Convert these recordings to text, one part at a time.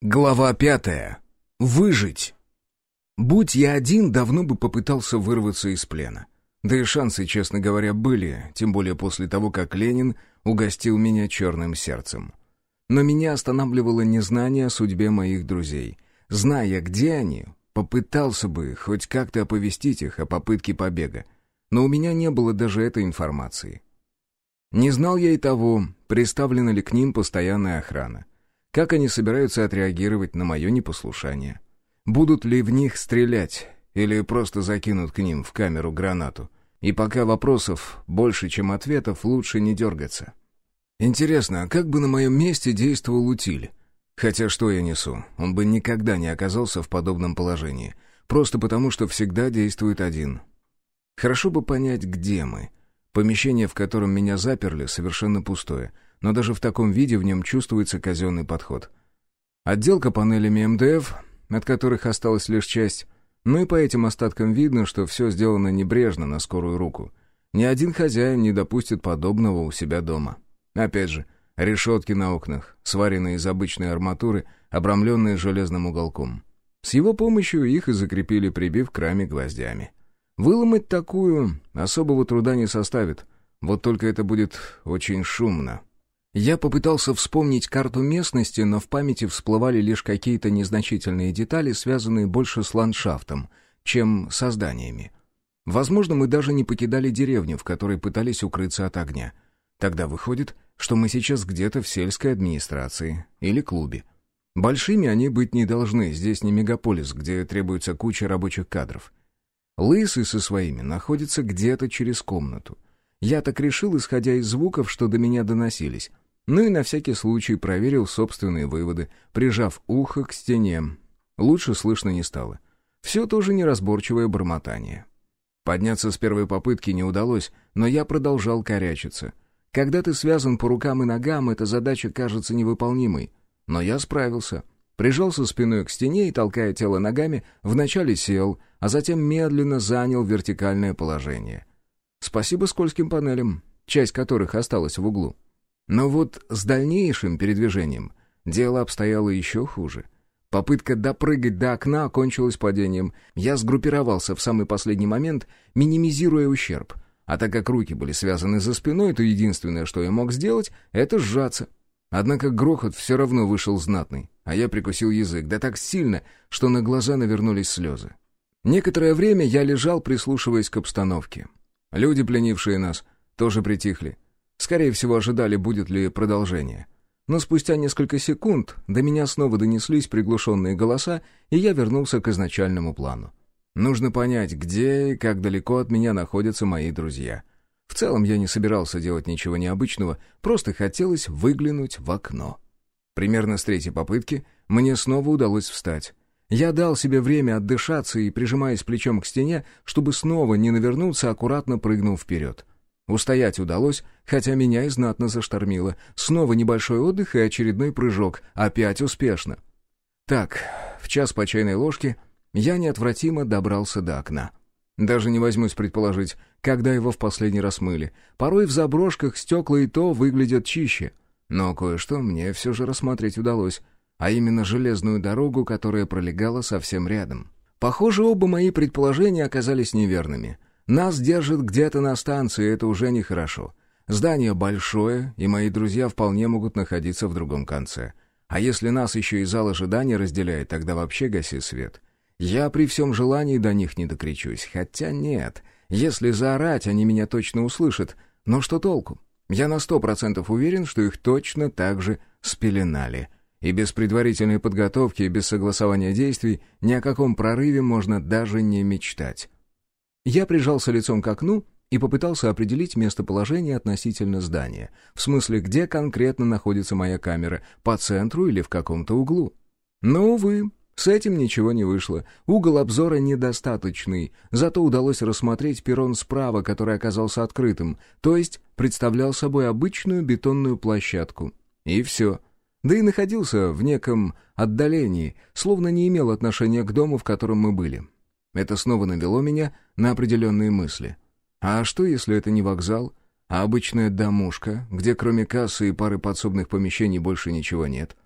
Глава пятая. Выжить. Будь я один, давно бы попытался вырваться из плена. Да и шансы, честно говоря, были, тем более после того, как Ленин угостил меня черным сердцем. Но меня останавливало незнание о судьбе моих друзей. Зная, где они, попытался бы хоть как-то оповестить их о попытке побега. Но у меня не было даже этой информации. Не знал я и того, приставлена ли к ним постоянная охрана. Как они собираются отреагировать на мое непослушание? Будут ли в них стрелять или просто закинут к ним в камеру гранату? И пока вопросов больше, чем ответов, лучше не дергаться. Интересно, а как бы на моем месте действовал Утиль? Хотя что я несу? Он бы никогда не оказался в подобном положении. Просто потому, что всегда действует один. Хорошо бы понять, где мы. Помещение, в котором меня заперли, совершенно пустое — но даже в таком виде в нем чувствуется казенный подход. Отделка панелями МДФ, от которых осталась лишь часть, ну и по этим остаткам видно, что все сделано небрежно, на скорую руку. Ни один хозяин не допустит подобного у себя дома. Опять же, решетки на окнах, сваренные из обычной арматуры, обрамленные железным уголком. С его помощью их и закрепили, прибив к раме гвоздями. Выломать такую особого труда не составит, вот только это будет очень шумно. Я попытался вспомнить карту местности, но в памяти всплывали лишь какие-то незначительные детали, связанные больше с ландшафтом, чем со зданиями. Возможно, мы даже не покидали деревню, в которой пытались укрыться от огня. Тогда выходит, что мы сейчас где-то в сельской администрации или клубе. Большими они быть не должны, здесь не мегаполис, где требуется куча рабочих кадров. Лысый со своими находится где-то через комнату — я так решил, исходя из звуков, что до меня доносились. Ну и на всякий случай проверил собственные выводы, прижав ухо к стене. Лучше слышно не стало. Все тоже неразборчивое бормотание. Подняться с первой попытки не удалось, но я продолжал корячиться. Когда ты связан по рукам и ногам, эта задача кажется невыполнимой. Но я справился. Прижался спиной к стене и, толкая тело ногами, вначале сел, а затем медленно занял вертикальное положение. Спасибо скользким панелям, часть которых осталась в углу. Но вот с дальнейшим передвижением дело обстояло еще хуже. Попытка допрыгать до окна окончилась падением. Я сгруппировался в самый последний момент, минимизируя ущерб. А так как руки были связаны за спиной, то единственное, что я мог сделать, это сжаться. Однако грохот все равно вышел знатный, а я прикусил язык, да так сильно, что на глаза навернулись слезы. Некоторое время я лежал, прислушиваясь к обстановке. Люди, пленившие нас, тоже притихли. Скорее всего, ожидали, будет ли продолжение. Но спустя несколько секунд до меня снова донеслись приглушенные голоса, и я вернулся к изначальному плану. Нужно понять, где и как далеко от меня находятся мои друзья. В целом я не собирался делать ничего необычного, просто хотелось выглянуть в окно. Примерно с третьей попытки мне снова удалось встать. Я дал себе время отдышаться и, прижимаясь плечом к стене, чтобы снова не навернуться, аккуратно прыгнул вперед. Устоять удалось, хотя меня и знатно заштормило. Снова небольшой отдых и очередной прыжок, опять успешно. Так, в час по чайной ложке я неотвратимо добрался до окна. Даже не возьмусь предположить, когда его в последний раз мыли. Порой в заброшках стекла и то выглядят чище. Но кое-что мне все же рассмотреть удалось — а именно железную дорогу, которая пролегала совсем рядом. Похоже, оба мои предположения оказались неверными. Нас держат где-то на станции, это уже нехорошо. Здание большое, и мои друзья вполне могут находиться в другом конце. А если нас еще и зал ожидания разделяет, тогда вообще гаси свет. Я при всем желании до них не докричусь, хотя нет. Если заорать, они меня точно услышат. Но что толку? Я на сто процентов уверен, что их точно так же спеленали. И без предварительной подготовки и без согласования действий ни о каком прорыве можно даже не мечтать. Я прижался лицом к окну и попытался определить местоположение относительно здания, в смысле, где конкретно находится моя камера, по центру или в каком-то углу. Но, увы, с этим ничего не вышло. Угол обзора недостаточный, зато удалось рассмотреть перрон справа, который оказался открытым, то есть представлял собой обычную бетонную площадку. И все — да и находился в неком отдалении, словно не имел отношения к дому, в котором мы были. Это снова навело меня на определенные мысли. А что, если это не вокзал, а обычная домушка, где кроме кассы и пары подсобных помещений больше ничего нет?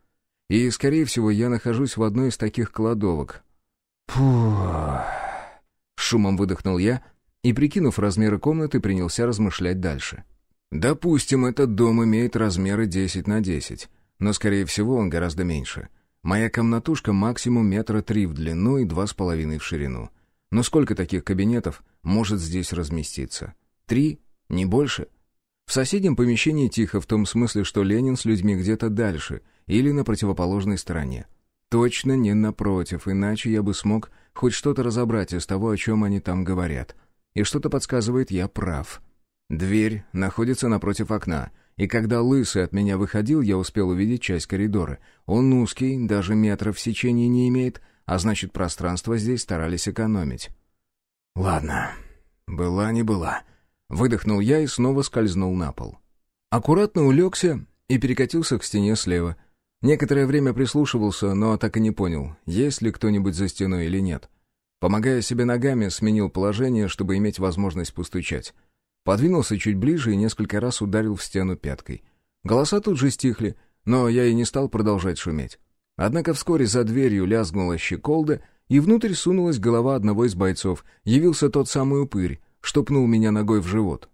И, скорее всего, я нахожусь в одной из таких кладовок. Фух. Шумом выдохнул я и, прикинув размеры комнаты, принялся размышлять дальше. Допустим, этот дом имеет размеры 10 на 10, но, скорее всего, он гораздо меньше. Моя комнатушка максимум метра три в длину и два с половиной в ширину. Но сколько таких кабинетов может здесь разместиться? Три? Не больше? В соседнем помещении тихо, в том смысле, что Ленин с людьми где-то дальше или на противоположной стороне. Точно не напротив, иначе я бы смог хоть что-то разобрать из того, о чем они там говорят. И что-то подсказывает, я прав. Дверь находится напротив окна, и когда Лысый от меня выходил, я успел увидеть часть коридора. Он узкий, даже метра в сечении не имеет, а значит, пространство здесь старались экономить. «Ладно, была не была», — выдохнул я и снова скользнул на пол. Аккуратно улегся и перекатился к стене слева — Некоторое время прислушивался, но так и не понял, есть ли кто-нибудь за стеной или нет. Помогая себе ногами, сменил положение, чтобы иметь возможность постучать. Подвинулся чуть ближе и несколько раз ударил в стену пяткой. Голоса тут же стихли, но я и не стал продолжать шуметь. Однако вскоре за дверью лязгнула щеколда, и внутрь сунулась голова одного из бойцов. Явился тот самый упырь, что пнул меня ногой в живот.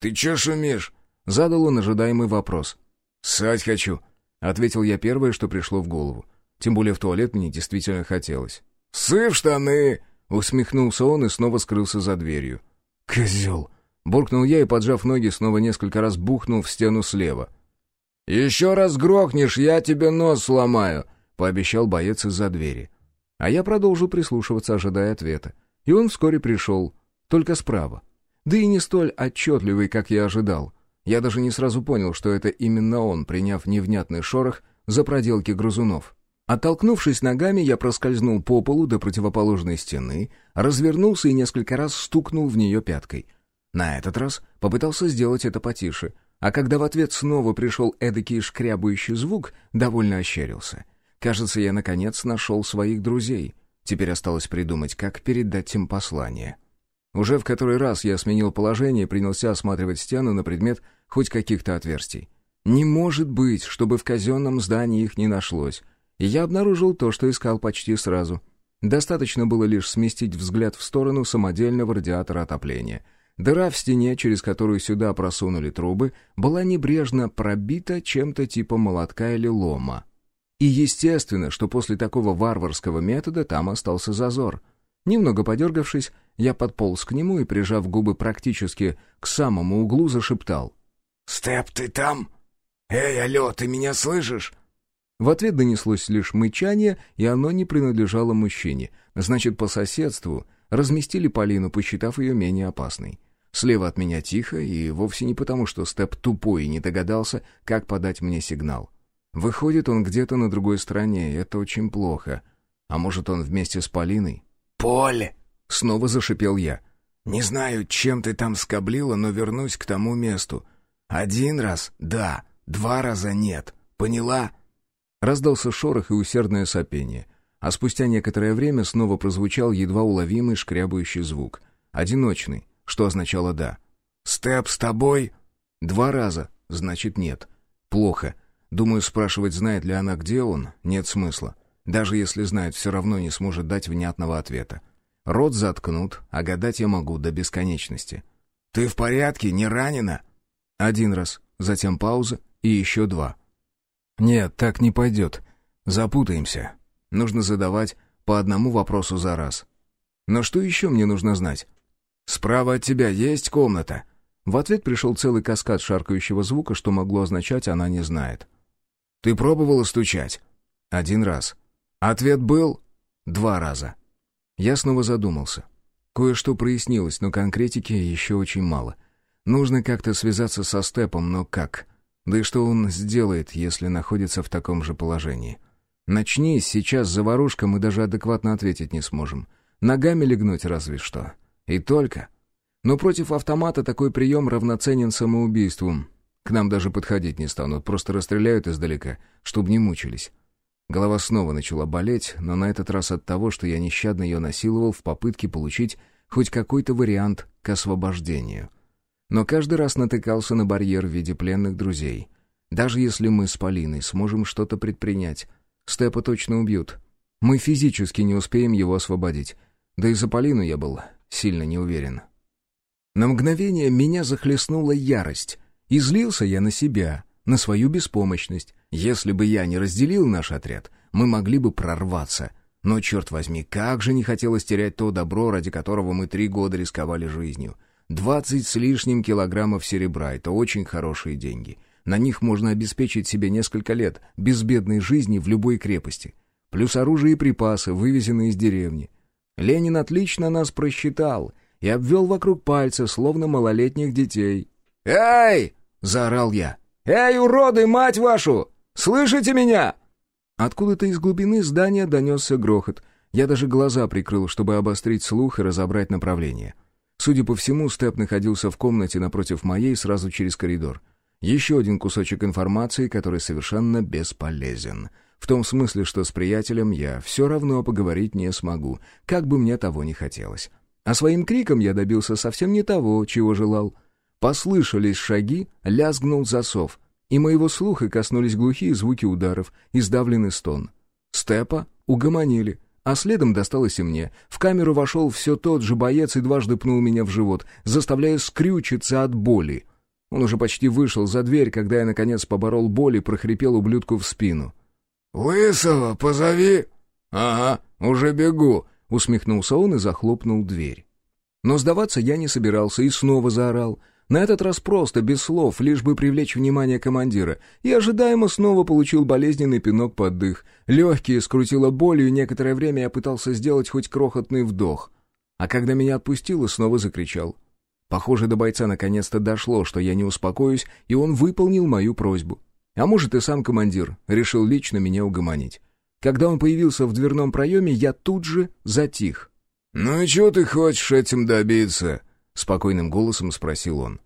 «Ты чё шумишь?» — задал он ожидаемый вопрос. «Ссать хочу», Ответил я первое, что пришло в голову. Тем более в туалет мне действительно хотелось. «Сы в штаны!» Усмехнулся он и снова скрылся за дверью. «Козел!» Буркнул я и, поджав ноги, снова несколько раз бухнул в стену слева. «Еще раз грохнешь, я тебе нос сломаю!» — пообещал боец из-за двери. А я продолжил прислушиваться, ожидая ответа. И он вскоре пришел, только справа. Да и не столь отчетливый, как я ожидал. Я даже не сразу понял, что это именно он, приняв невнятный шорох за проделки грызунов. Оттолкнувшись ногами, я проскользнул по полу до противоположной стены, развернулся и несколько раз стукнул в нее пяткой. На этот раз попытался сделать это потише, а когда в ответ снова пришел эдакий шкрябающий звук, довольно ощерился. Кажется, я наконец нашел своих друзей. Теперь осталось придумать, как передать им послание. Уже в который раз я сменил положение и принялся осматривать стену на предмет хоть каких-то отверстий. Не может быть, чтобы в казенном здании их не нашлось. И я обнаружил то, что искал почти сразу. Достаточно было лишь сместить взгляд в сторону самодельного радиатора отопления. Дыра в стене, через которую сюда просунули трубы, была небрежно пробита чем-то типа молотка или лома. И естественно, что после такого варварского метода там остался зазор — Немного подергавшись, я подполз к нему и, прижав губы практически к самому углу, зашептал. «Степ, ты там? Эй, алло, ты меня слышишь?» В ответ донеслось лишь мычание, и оно не принадлежало мужчине. Значит, по соседству разместили Полину, посчитав ее менее опасной. Слева от меня тихо, и вовсе не потому, что Степ тупой и не догадался, как подать мне сигнал. Выходит, он где-то на другой стороне, и это очень плохо. А может, он вместе с Полиной? «Поле!» — снова зашипел я. «Не знаю, чем ты там скоблила, но вернусь к тому месту. Один раз — да, два раза — нет. Поняла?» Раздался шорох и усердное сопение, а спустя некоторое время снова прозвучал едва уловимый шкрябающий звук. Одиночный, что означало «да». «Степ с тобой?» «Два раза, значит нет. Плохо. Думаю, спрашивать, знает ли она, где он, нет смысла. Даже если знает, все равно не сможет дать внятного ответа. Рот заткнут, а гадать я могу до бесконечности. «Ты в порядке? Не ранена?» Один раз, затем пауза и еще два. «Нет, так не пойдет. Запутаемся. Нужно задавать по одному вопросу за раз. Но что еще мне нужно знать?» «Справа от тебя есть комната?» В ответ пришел целый каскад шаркающего звука, что могло означать «она не знает». «Ты пробовала стучать?» «Один раз». Ответ был два раза. Я снова задумался. Кое-что прояснилось, но конкретики еще очень мало. Нужно как-то связаться со Степом, но как? Да и что он сделает, если находится в таком же положении? Начнись сейчас заварушка, мы даже адекватно ответить не сможем. Ногами легнуть разве что. И только. Но против автомата такой прием равноценен самоубийству. К нам даже подходить не станут, просто расстреляют издалека, чтобы не мучились. Голова снова начала болеть, но на этот раз от того, что я нещадно ее насиловал в попытке получить хоть какой-то вариант к освобождению. Но каждый раз натыкался на барьер в виде пленных друзей. Даже если мы с Полиной сможем что-то предпринять, Степа точно убьют. Мы физически не успеем его освободить. Да и за Полину я был сильно не уверен. На мгновение меня захлестнула ярость. Излился я на себя, на свою беспомощность. Если бы я не разделил наш отряд, мы могли бы прорваться. Но, черт возьми, как же не хотелось терять то добро, ради которого мы три года рисковали жизнью. Двадцать с лишним килограммов серебра — это очень хорошие деньги. На них можно обеспечить себе несколько лет безбедной жизни в любой крепости. Плюс оружие и припасы, вывезенные из деревни. Ленин отлично нас просчитал и обвел вокруг пальца, словно малолетних детей. «Эй!» — заорал я. «Эй, уроды, мать вашу! Слышите меня?» Откуда-то из глубины здания донесся грохот. Я даже глаза прикрыл, чтобы обострить слух и разобрать направление. Судя по всему, Степ находился в комнате напротив моей, сразу через коридор. Еще один кусочек информации, который совершенно бесполезен. В том смысле, что с приятелем я все равно поговорить не смогу, как бы мне того не хотелось. А своим криком я добился совсем не того, чего желал. Послышались шаги, лязгнул засов, и моего слуха коснулись глухие звуки ударов и сдавленный стон. Степа угомонили, а следом досталось и мне. В камеру вошел все тот же боец и дважды пнул меня в живот, заставляя скрючиться от боли. Он уже почти вышел за дверь, когда я, наконец, поборол боль и прохрипел ублюдку в спину. «Лысого позови!» «Ага, уже бегу!» — усмехнулся он и захлопнул дверь. Но сдаваться я не собирался и снова заорал. На этот раз просто, без слов, лишь бы привлечь внимание командира, и ожидаемо снова получил болезненный пинок под дых. Легкие скрутило болью, и некоторое время я пытался сделать хоть крохотный вдох. А когда меня отпустило, снова закричал. Похоже, до бойца наконец-то дошло, что я не успокоюсь, и он выполнил мою просьбу. А может, и сам командир решил лично меня угомонить. Когда он появился в дверном проеме, я тут же затих. «Ну и чего ты хочешь этим добиться?» — спокойным голосом спросил он.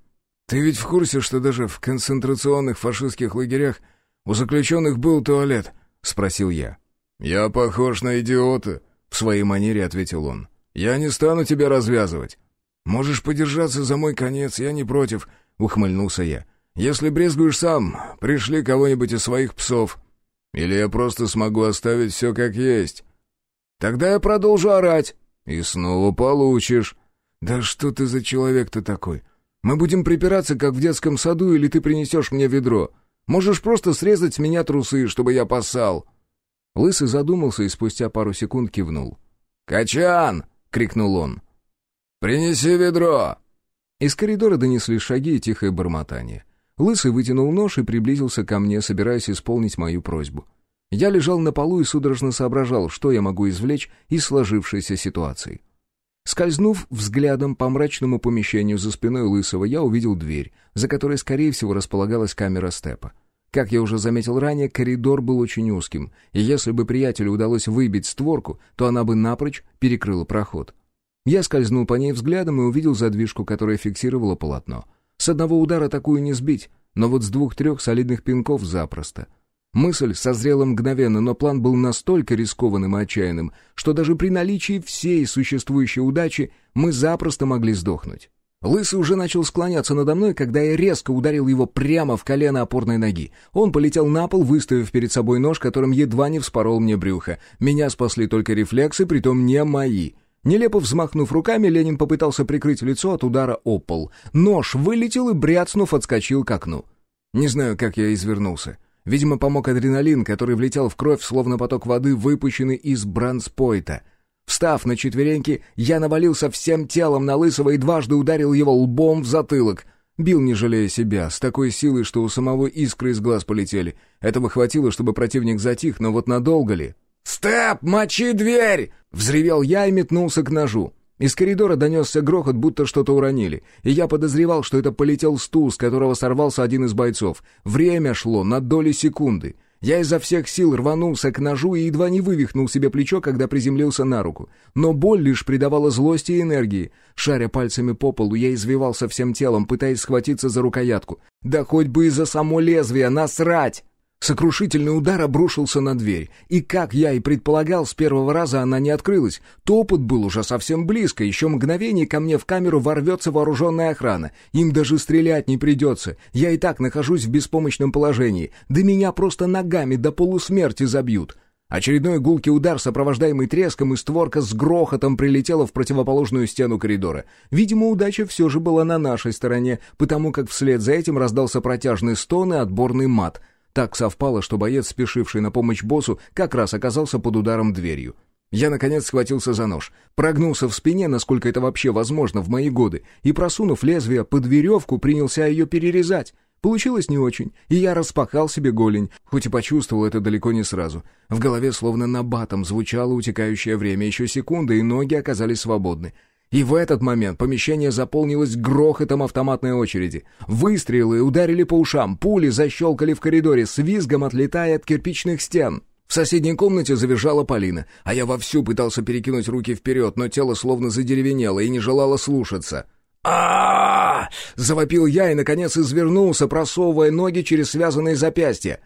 «Ты ведь в курсе, что даже в концентрационных фашистских лагерях у заключенных был туалет?» — спросил я. «Я похож на идиота», — в своей манере ответил он. «Я не стану тебя развязывать. «Можешь подержаться за мой конец, я не против», — ухмыльнулся я. «Если брезгуешь сам, пришли кого-нибудь из своих псов. Или я просто смогу оставить все как есть. Тогда я продолжу орать, и снова получишь». «Да что ты за человек-то такой? Мы будем припираться, как в детском саду, или ты принесешь мне ведро? Можешь просто срезать с меня трусы, чтобы я поссал». Лысый задумался и спустя пару секунд кивнул. «Качан!» — крикнул он. «Принеси ведро!» Из коридора донесли шаги и тихое бормотание. Лысый вытянул нож и приблизился ко мне, собираясь исполнить мою просьбу. Я лежал на полу и судорожно соображал, что я могу извлечь из сложившейся ситуации. Скользнув взглядом по мрачному помещению за спиной Лысого, я увидел дверь, за которой, скорее всего, располагалась камера степа. Как я уже заметил ранее, коридор был очень узким, и если бы приятелю удалось выбить створку, то она бы напрочь перекрыла проход. Я скользнул по ней взглядом и увидел задвижку, которая фиксировала полотно. С одного удара такую не сбить, но вот с двух-трех солидных пинков запросто. Мысль созрела мгновенно, но план был настолько рискованным и отчаянным, что даже при наличии всей существующей удачи мы запросто могли сдохнуть. Лысый уже начал склоняться надо мной, когда я резко ударил его прямо в колено опорной ноги. Он полетел на пол, выставив перед собой нож, которым едва не вспорол мне брюхо. Меня спасли только рефлексы, притом не мои. Нелепо взмахнув руками, Ленин попытался прикрыть лицо от удара о пол. Нож вылетел и, бряцнув, отскочил к окну. Не знаю, как я извернулся. Видимо, помог адреналин, который влетел в кровь, словно поток воды, выпущенный из бранспойта. Встав на четвереньки, я навалился всем телом на Лысого и дважды ударил его лбом в затылок. Бил, не жалея себя, с такой силой, что у самого искры из глаз полетели. Этого хватило, чтобы противник затих, но вот надолго ли? «Степ, мочи дверь!» — взревел я и метнулся к ножу. Из коридора донесся грохот, будто что-то уронили, и я подозревал, что это полетел стул, с которого сорвался один из бойцов. Время шло на доли секунды. Я изо всех сил рванулся к ножу и едва не вывихнул себе плечо, когда приземлился на руку. Но боль лишь придавала злости и энергии. Шаря пальцами по полу, я извивался всем телом, пытаясь схватиться за рукоятку. Да хоть бы и за само лезвие, насрать! Сокрушительный удар обрушился на дверь, и, как я и предполагал, с первого раза она не открылась. Топот был уже совсем близко, еще мгновение ко мне в камеру ворвется вооруженная охрана. Им даже стрелять не придется. Я и так нахожусь в беспомощном положении. Да меня просто ногами до полусмерти забьют. Очередной гулкий удар, сопровождаемый треском, и створка с грохотом прилетела в противоположную стену коридора. Видимо, удача все же была на нашей стороне, потому как вслед за этим раздался протяжный стон и отборный мат. Так совпало, что боец, спешивший на помощь боссу, как раз оказался под ударом дверью. Я, наконец, схватился за нож, прогнулся в спине, насколько это вообще возможно в мои годы, и, просунув лезвие под веревку, принялся ее перерезать. Получилось не очень, и я распахал себе голень, хоть и почувствовал это далеко не сразу. В голове словно набатом звучало утекающее время, еще секунды, и ноги оказались свободны. И в этот момент помещение заполнилось грохотом автоматной очереди. Выстрелы ударили по ушам, пули защелкали в коридоре, с визгом отлетая от кирпичных стен. В соседней комнате завизжала Полина, а я вовсю пытался перекинуть руки вперед, но тело словно задеревенело и не желало слушаться. а завопил я и, наконец, извернулся, просовывая ноги через связанные запястья.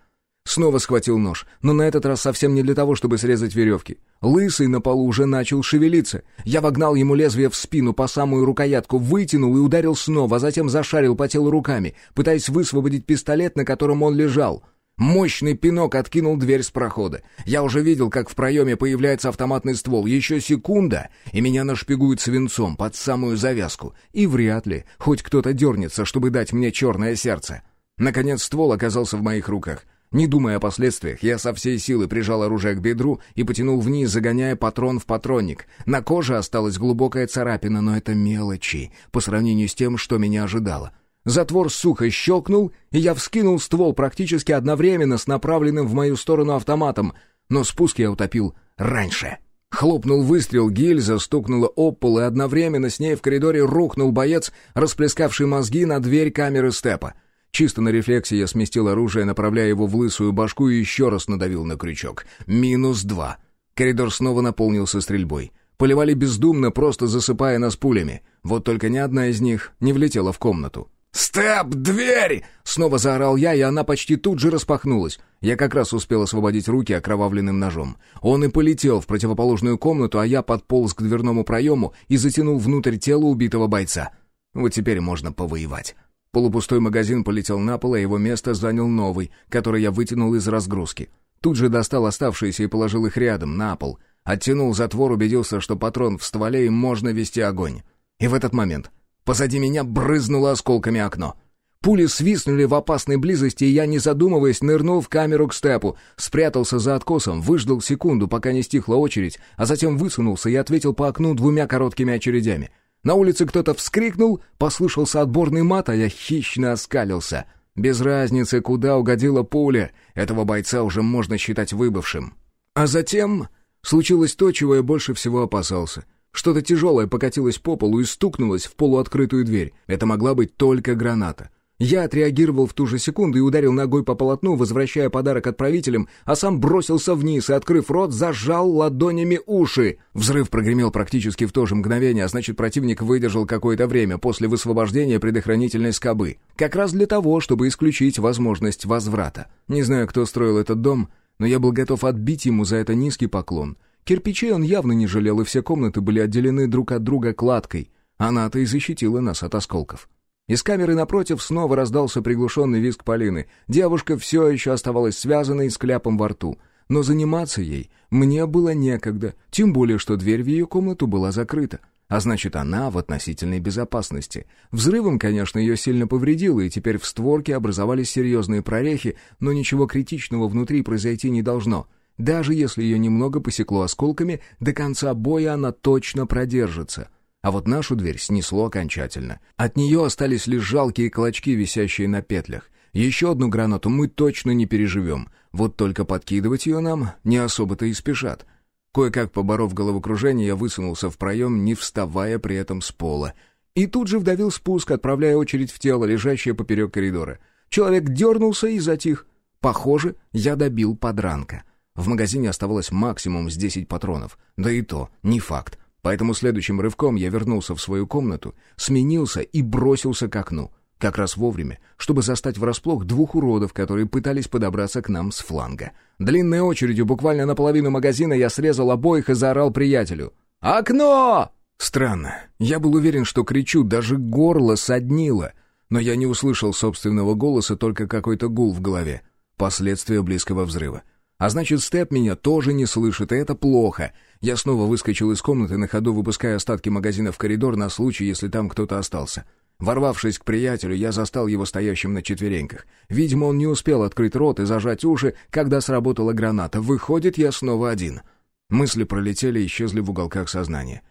Снова схватил нож, но на этот раз совсем не для того, чтобы срезать веревки. Лысый на полу уже начал шевелиться. Я вогнал ему лезвие в спину по самую рукоятку, вытянул и ударил снова, а затем зашарил по телу руками, пытаясь высвободить пистолет, на котором он лежал — Мощный пинок откинул дверь с прохода. Я уже видел, как в проеме появляется автоматный ствол. Еще секунда, и меня нашпигуют свинцом под самую завязку. И вряд ли хоть кто-то дернется, чтобы дать мне черное сердце. Наконец ствол оказался в моих руках. Не думая о последствиях, я со всей силы прижал оружие к бедру и потянул вниз, загоняя патрон в патронник. На коже осталась глубокая царапина, но это мелочи по сравнению с тем, что меня ожидало. Затвор сухо щелкнул, и я вскинул ствол практически одновременно с направленным в мою сторону автоматом, но спуск я утопил раньше. Хлопнул выстрел, гильза стукнула об пол, и одновременно с ней в коридоре рухнул боец, расплескавший мозги на дверь камеры степа. Чисто на рефлексе я сместил оружие, направляя его в лысую башку и еще раз надавил на крючок. Минус два. Коридор снова наполнился стрельбой. Поливали бездумно, просто засыпая нас пулями. Вот только ни одна из них не влетела в комнату. «Степ, дверь!» — снова заорал я, и она почти тут же распахнулась. Я как раз успел освободить руки окровавленным ножом. Он и полетел в противоположную комнату, а я подполз к дверному проему и затянул внутрь тела убитого бойца. Вот теперь можно повоевать. Полупустой магазин полетел на пол, а его место занял новый, который я вытянул из разгрузки. Тут же достал оставшиеся и положил их рядом, на пол. Оттянул затвор, убедился, что патрон в стволе и можно вести огонь. И в этот момент Позади меня брызнуло осколками окно. Пули свистнули в опасной близости, и я, не задумываясь, нырнул в камеру к степу, спрятался за откосом, выждал секунду, пока не стихла очередь, а затем высунулся и ответил по окну двумя короткими очередями. На улице кто-то вскрикнул, послышался отборный мат, а я хищно оскалился. Без разницы, куда угодила пуля, этого бойца уже можно считать выбывшим. А затем случилось то, чего я больше всего опасался — что-то тяжелое покатилось по полу и стукнулось в полуоткрытую дверь. Это могла быть только граната. Я отреагировал в ту же секунду и ударил ногой по полотну, возвращая подарок отправителям, а сам бросился вниз и, открыв рот, зажал ладонями уши. Взрыв прогремел практически в то же мгновение, а значит, противник выдержал какое-то время после высвобождения предохранительной скобы. Как раз для того, чтобы исключить возможность возврата. Не знаю, кто строил этот дом, но я был готов отбить ему за это низкий поклон. Кирпичей он явно не жалел, и все комнаты были отделены друг от друга кладкой. Она-то и защитила нас от осколков. Из камеры напротив снова раздался приглушенный визг Полины. Девушка все еще оставалась связанной с кляпом во рту. Но заниматься ей мне было некогда, тем более, что дверь в ее комнату была закрыта. А значит, она в относительной безопасности. Взрывом, конечно, ее сильно повредило, и теперь в створке образовались серьезные прорехи, но ничего критичного внутри произойти не должно — даже если ее немного посекло осколками, до конца боя она точно продержится. А вот нашу дверь снесло окончательно. От нее остались лишь жалкие клочки, висящие на петлях. Еще одну гранату мы точно не переживем. Вот только подкидывать ее нам не особо-то и спешат. Кое-как поборов головокружение, я высунулся в проем, не вставая при этом с пола. И тут же вдавил спуск, отправляя очередь в тело, лежащее поперек коридора. Человек дернулся и затих. Похоже, я добил подранка. В магазине оставалось максимум с 10 патронов, да и то не факт. Поэтому следующим рывком я вернулся в свою комнату, сменился и бросился к окну. Как раз вовремя, чтобы застать врасплох двух уродов, которые пытались подобраться к нам с фланга. Длинной очередью, буквально наполовину магазина, я срезал обоих и заорал приятелю. «Окно!» Странно. Я был уверен, что кричу, даже горло соднило. Но я не услышал собственного голоса, только какой-то гул в голове. Последствия близкого взрыва. А значит, Степ меня тоже не слышит, и это плохо. Я снова выскочил из комнаты, на ходу выпуская остатки магазина в коридор на случай, если там кто-то остался. Ворвавшись к приятелю, я застал его стоящим на четвереньках. Видимо, он не успел открыть рот и зажать уши, когда сработала граната. Выходит, я снова один. Мысли пролетели и исчезли в уголках сознания.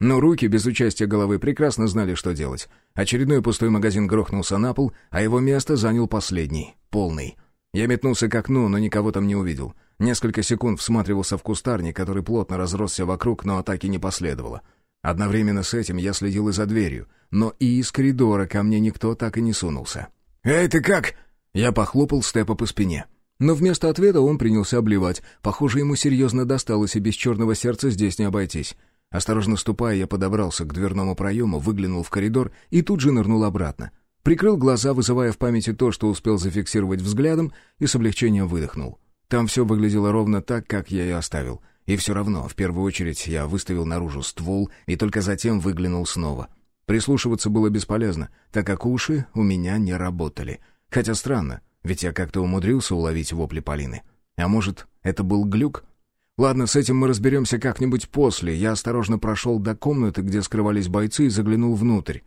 Но руки, без участия головы, прекрасно знали, что делать. Очередной пустой магазин грохнулся на пол, а его место занял последний, полный. Я метнулся к окну, но никого там не увидел. Несколько секунд всматривался в кустарник, который плотно разросся вокруг, но атаки не последовало. Одновременно с этим я следил и за дверью, но и из коридора ко мне никто так и не сунулся. «Эй, ты как?» Я похлопал Степа по спине. Но вместо ответа он принялся обливать. Похоже, ему серьезно досталось, и без черного сердца здесь не обойтись. Осторожно ступая, я подобрался к дверному проему, выглянул в коридор и тут же нырнул обратно. Прикрыл глаза, вызывая в памяти то, что успел зафиксировать взглядом, и с облегчением выдохнул. Там все выглядело ровно так, как я и оставил — и все равно, в первую очередь, я выставил наружу ствол и только затем выглянул снова. Прислушиваться было бесполезно, так как уши у меня не работали. Хотя странно, ведь я как-то умудрился уловить вопли Полины. А может, это был глюк? Ладно, с этим мы разберемся как-нибудь после. Я осторожно прошел до комнаты, где скрывались бойцы, и заглянул внутрь.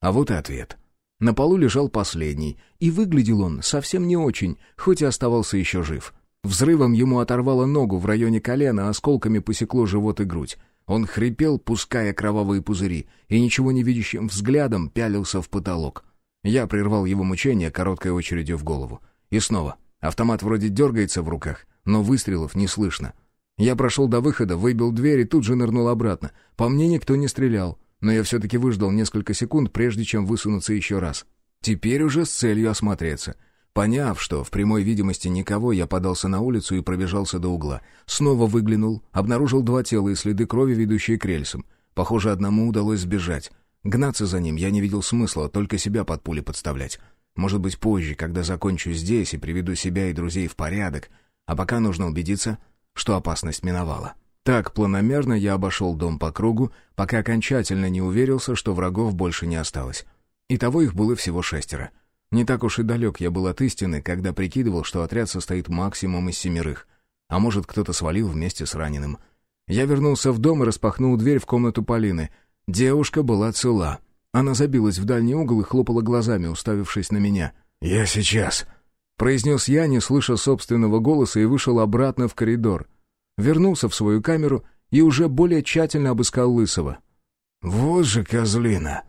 А вот и ответ. На полу лежал последний, и выглядел он совсем не очень, хоть и оставался еще жив. Взрывом ему оторвало ногу в районе колена, осколками посекло живот и грудь. Он хрипел, пуская кровавые пузыри, и ничего не видящим взглядом пялился в потолок. Я прервал его мучение короткой очередью в голову. И снова. Автомат вроде дергается в руках, но выстрелов не слышно. Я прошел до выхода, выбил дверь и тут же нырнул обратно. По мне никто не стрелял, но я все-таки выждал несколько секунд, прежде чем высунуться еще раз. Теперь уже с целью осмотреться — Поняв, что в прямой видимости никого, я подался на улицу и пробежался до угла. Снова выглянул, обнаружил два тела и следы крови, ведущие к рельсам. Похоже, одному удалось сбежать. Гнаться за ним я не видел смысла, только себя под пули подставлять. Может быть, позже, когда закончу здесь и приведу себя и друзей в порядок. А пока нужно убедиться, что опасность миновала. Так планомерно я обошел дом по кругу, пока окончательно не уверился, что врагов больше не осталось. Итого их было всего шестеро — не так уж и далек я был от истины, когда прикидывал, что отряд состоит максимум из семерых. А может, кто-то свалил вместе с раненым. Я вернулся в дом и распахнул дверь в комнату Полины. Девушка была цела. Она забилась в дальний угол и хлопала глазами, уставившись на меня. «Я сейчас», — произнес я, не слыша собственного голоса, и вышел обратно в коридор. Вернулся в свою камеру и уже более тщательно обыскал Лысого. «Вот же козлина!»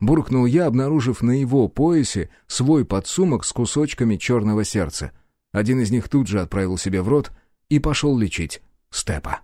Буркнул я, обнаружив на его поясе свой подсумок с кусочками черного сердца. Один из них тут же отправил себе в рот и пошел лечить Степа.